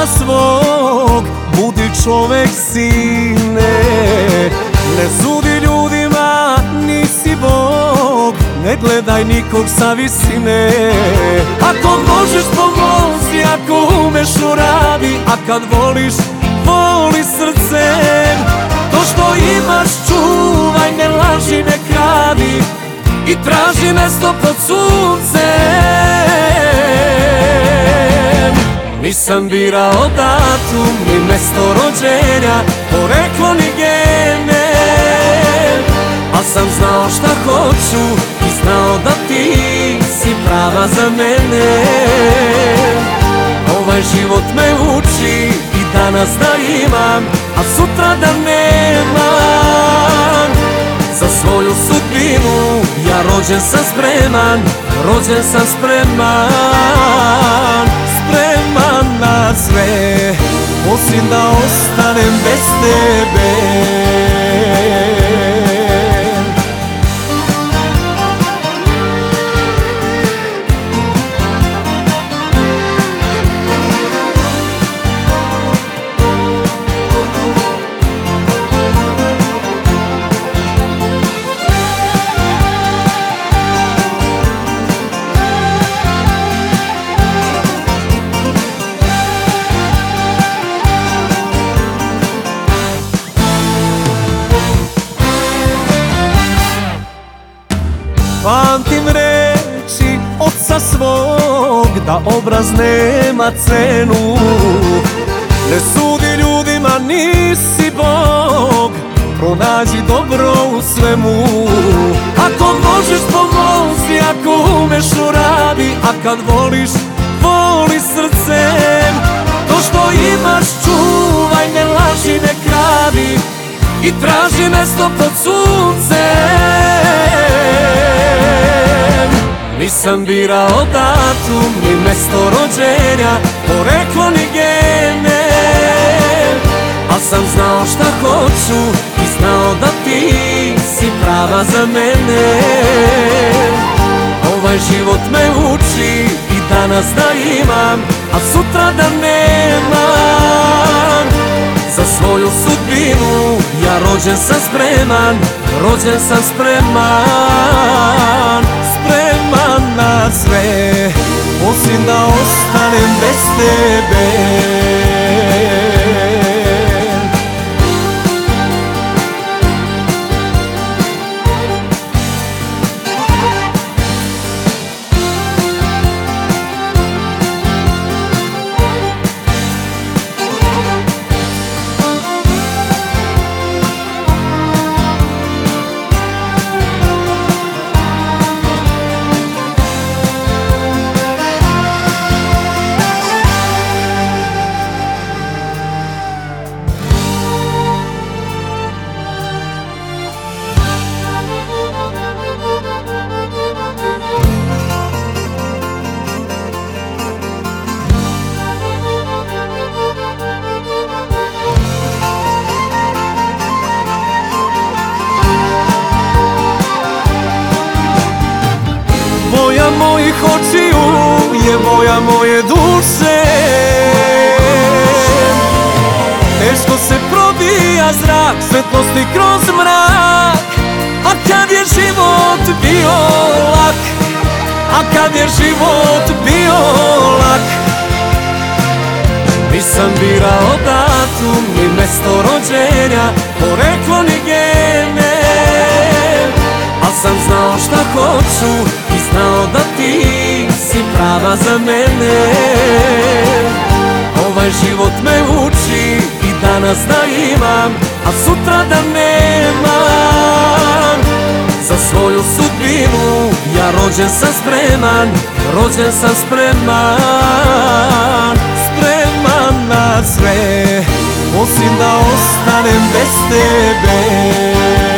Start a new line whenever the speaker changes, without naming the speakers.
Oca svog Budi čovek sine. Ne sudi ljudima, nisi Bog Ne gledaj nikog sa visine. Ako možeš pomozi, ako umeš uradi A kad voliš, Nisam birao datum ni mesto rođenja Poreklo ni gene. Al sam znao šta hoću I znao da ti si prava za mene. Ovaj život me uči I danas da imam A sutra da nemam. Za svoju sudbinu Ja rođen sam spreman Rođen sam spreman sve Osim da ostanem bez tebe Da obraz nema cenu. Ne sudi ljudima, nisi Bog. Pronađi dobro u svemu. Ako možeš pomozi, ako umeš uradi. A kad voliš, voli srcem. To što imaš čuvaj, ne laži, ne kradi I traži mesto pod suncem Nisam birao datum ni mesto rođenja Poreklo ni gene. Al sam znao šta hoću I znao da ti si prava za mene. Ovaj život me uči I danas da imam A sutra da nemam. Za svoju sudbinu Ja rođen sam spreman Rođen sam spreman sve Osim da ostanem bez tebe je boja moje duše. Teško se probija zrak svetlosti kroz mrak. A kad je život bio lak A kad je život bio lak. Nisam birao datum ni mesto rođenja Poreklo ni gene. Al sam znao šta hoću prava za mene. Ovaj život me uči I danas da imam A sutra da nemam. Za svoju sudbinu Ja rođen sam spreman, rođen sam spreman. Spreman na sve, osim da ostanem bez tebe